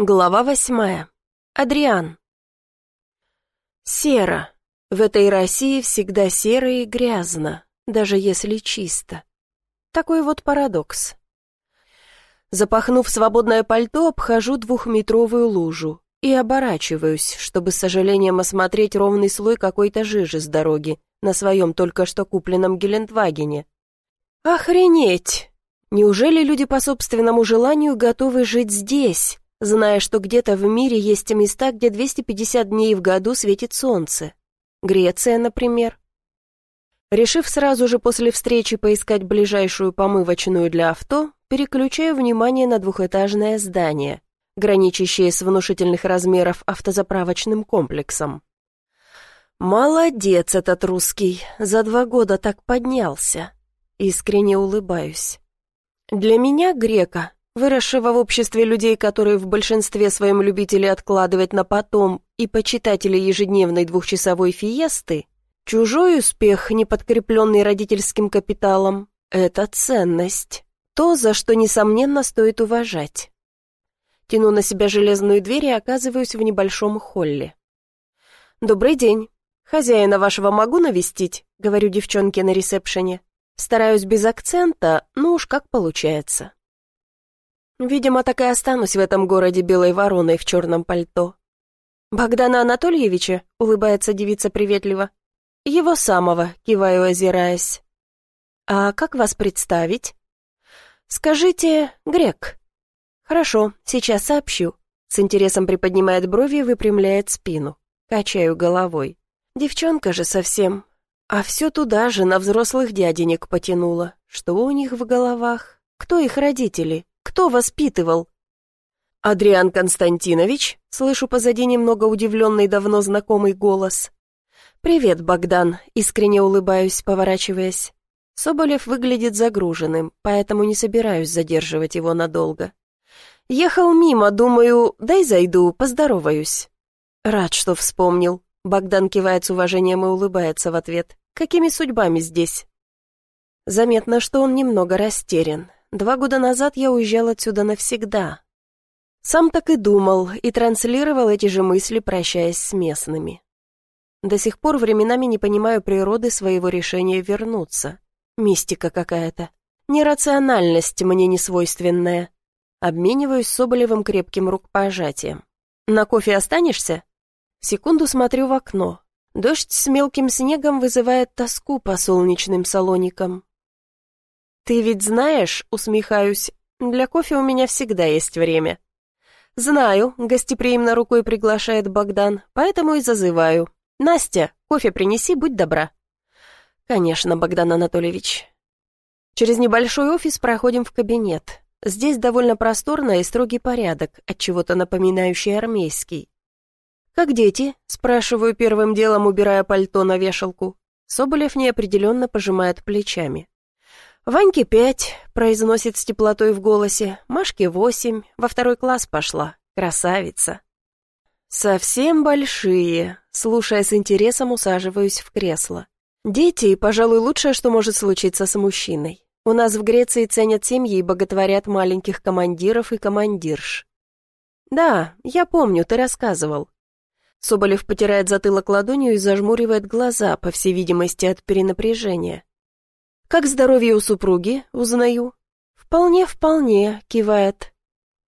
Глава восьмая. Адриан. Серо. В этой России всегда серо и грязно, даже если чисто. Такой вот парадокс. Запахнув свободное пальто, обхожу двухметровую лужу и оборачиваюсь, чтобы с сожалением осмотреть ровный слой какой-то жижи с дороги на своем только что купленном Гелендвагене. Охренеть! Неужели люди по собственному желанию готовы жить здесь, зная, что где-то в мире есть места, где 250 дней в году светит солнце. Греция, например. Решив сразу же после встречи поискать ближайшую помывочную для авто, переключаю внимание на двухэтажное здание, граничащее с внушительных размеров автозаправочным комплексом. «Молодец этот русский, за два года так поднялся!» Искренне улыбаюсь. Для меня, грека, выросшего в обществе людей, которые в большинстве своем любители откладывать на потом, и почитатели ежедневной двухчасовой фиесты, чужой успех, не подкрепленный родительским капиталом, это ценность. То, за что, несомненно, стоит уважать. Тяну на себя железную дверь и оказываюсь в небольшом холле. «Добрый день. Хозяина вашего могу навестить?» — говорю девчонке на ресепшене. Стараюсь без акцента, но уж как получается. Видимо, так и останусь в этом городе белой вороной в черном пальто. «Богдана Анатольевича?» — улыбается девица приветливо. «Его самого», — киваю, озираясь. «А как вас представить?» «Скажите, грек». «Хорошо, сейчас сообщу». С интересом приподнимает брови и выпрямляет спину. Качаю головой. Девчонка же совсем. А все туда же, на взрослых дяденек потянула. Что у них в головах? Кто их родители? Кто воспитывал?» «Адриан Константинович?» — слышу позади немного удивленный давно знакомый голос. «Привет, Богдан», — искренне улыбаюсь, поворачиваясь. Соболев выглядит загруженным, поэтому не собираюсь задерживать его надолго. «Ехал мимо, думаю, дай зайду, поздороваюсь». «Рад, что вспомнил», — Богдан кивает с уважением и улыбается в ответ. «Какими судьбами здесь?» Заметно, что он немного растерян. Два года назад я уезжал отсюда навсегда. Сам так и думал, и транслировал эти же мысли, прощаясь с местными. До сих пор временами не понимаю природы своего решения вернуться. Мистика какая-то. Нерациональность мне не свойственная. Обмениваюсь с Соболевым крепким рукопожатием. «На кофе останешься?» Секунду смотрю в окно. Дождь с мелким снегом вызывает тоску по солнечным салоникам. «Ты ведь знаешь, — усмехаюсь, — для кофе у меня всегда есть время». «Знаю», — гостеприимно рукой приглашает Богдан, «поэтому и зазываю. Настя, кофе принеси, будь добра». «Конечно, Богдан Анатольевич». Через небольшой офис проходим в кабинет. Здесь довольно просторно и строгий порядок, от чего-то напоминающий армейский. «Как дети?» — спрашиваю первым делом, убирая пальто на вешалку. Соболев неопределенно пожимает плечами. «Ваньке пять», — произносит с теплотой в голосе, «Машке восемь, во второй класс пошла, красавица». «Совсем большие», — слушая с интересом, усаживаюсь в кресло. «Дети, пожалуй, лучшее, что может случиться с мужчиной. У нас в Греции ценят семьи и боготворят маленьких командиров и командирш». «Да, я помню, ты рассказывал». Соболев потирает затылок ладонью и зажмуривает глаза, по всей видимости, от перенапряжения. «Как здоровье у супруги?» — узнаю. «Вполне, вполне», — кивает.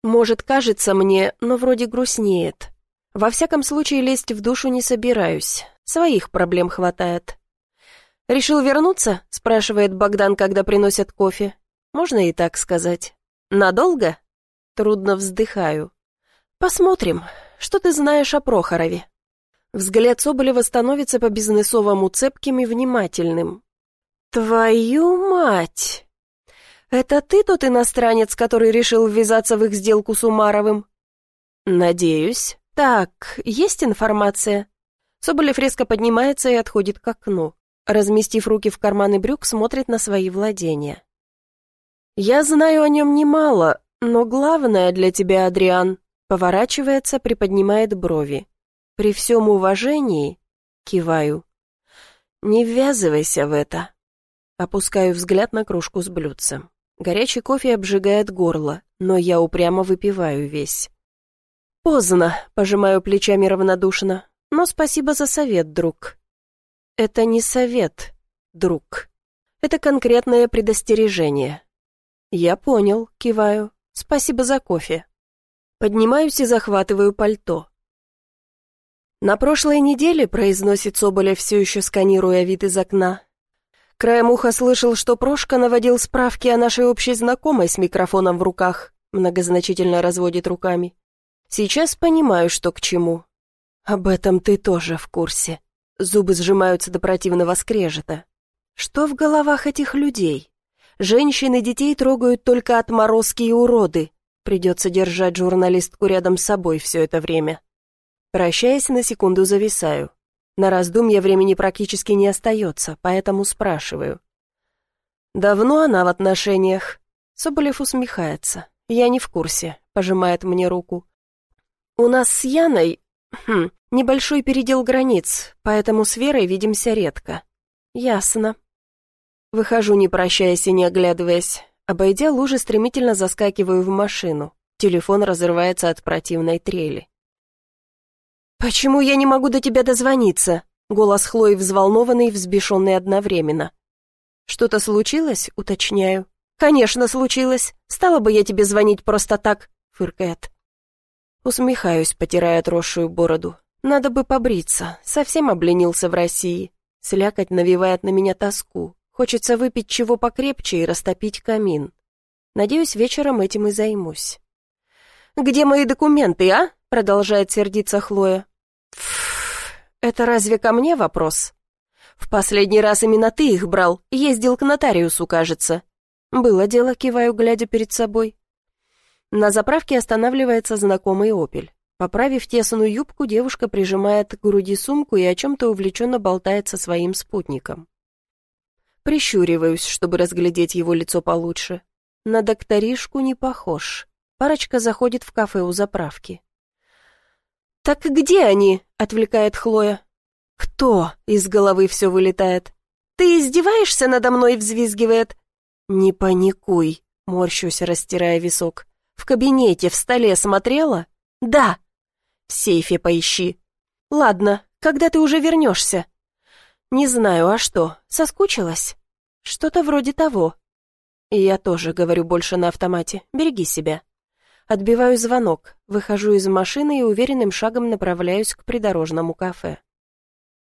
«Может, кажется мне, но вроде грустнеет. Во всяком случае, лезть в душу не собираюсь. Своих проблем хватает». «Решил вернуться?» — спрашивает Богдан, когда приносят кофе. «Можно и так сказать». «Надолго?» Трудно вздыхаю. «Посмотрим. Что ты знаешь о Прохорове?» Взгляд Соболева становится по-бизнесовому цепким и внимательным. «Твою мать! Это ты тот иностранец, который решил ввязаться в их сделку с Умаровым?» «Надеюсь. Так, есть информация?» Соболев резко поднимается и отходит к окну. Разместив руки в карманы брюк, смотрит на свои владения. «Я знаю о нем немало, но главное для тебя, Адриан...» Поворачивается, приподнимает брови. «При всем уважении...» Киваю. «Не ввязывайся в это. Опускаю взгляд на кружку с блюдцем. Горячий кофе обжигает горло, но я упрямо выпиваю весь. Поздно, пожимаю плечами равнодушно, но спасибо за совет, друг. Это не совет, друг. Это конкретное предостережение. Я понял, киваю. Спасибо за кофе. Поднимаюсь и захватываю пальто. На прошлой неделе, произносит Соболев, все еще сканируя вид из окна, Краем уха слышал, что Прошка наводил справки о нашей общей знакомой с микрофоном в руках, многозначительно разводит руками. Сейчас понимаю, что к чему. Об этом ты тоже в курсе. Зубы сжимаются до противного скрежета. Что в головах этих людей? Женщины детей трогают только отморозки и уроды. Придется держать журналистку рядом с собой все это время. Прощаясь, на секунду зависаю. На раздумье времени практически не остается, поэтому спрашиваю. «Давно она в отношениях?» Соболев усмехается. «Я не в курсе», — пожимает мне руку. «У нас с Яной хм, небольшой передел границ, поэтому с Верой видимся редко». «Ясно». Выхожу, не прощаясь и не оглядываясь. Обойдя лужи, стремительно заскакиваю в машину. Телефон разрывается от противной трели. «Почему я не могу до тебя дозвониться?» Голос Хлои взволнованный взбешенный одновременно. «Что-то случилось?» — уточняю. «Конечно, случилось. Стала бы я тебе звонить просто так», — фыркает. Усмехаюсь, потирая отросшую бороду. «Надо бы побриться. Совсем обленился в России. Слякоть навевает на меня тоску. Хочется выпить чего покрепче и растопить камин. Надеюсь, вечером этим и займусь». «Где мои документы, а?» — продолжает сердиться Хлоя. «Это разве ко мне вопрос?» «В последний раз именно ты их брал, ездил к нотариусу, кажется». «Было дело», киваю, глядя перед собой. На заправке останавливается знакомый «Опель». Поправив тесную юбку, девушка прижимает к груди сумку и о чем-то увлеченно болтает со своим спутником. Прищуриваюсь, чтобы разглядеть его лицо получше. На докторишку не похож. Парочка заходит в кафе у заправки. «Так где они?» — отвлекает Хлоя. «Кто?» — из головы все вылетает. «Ты издеваешься надо мной?» — взвизгивает. «Не паникуй», — морщусь, растирая висок. «В кабинете, в столе смотрела?» «Да». «В сейфе поищи». «Ладно, когда ты уже вернешься?» «Не знаю, а что, соскучилась?» «Что-то вроде того». Я тоже говорю больше на автомате. «Береги себя». Отбиваю звонок, выхожу из машины и уверенным шагом направляюсь к придорожному кафе.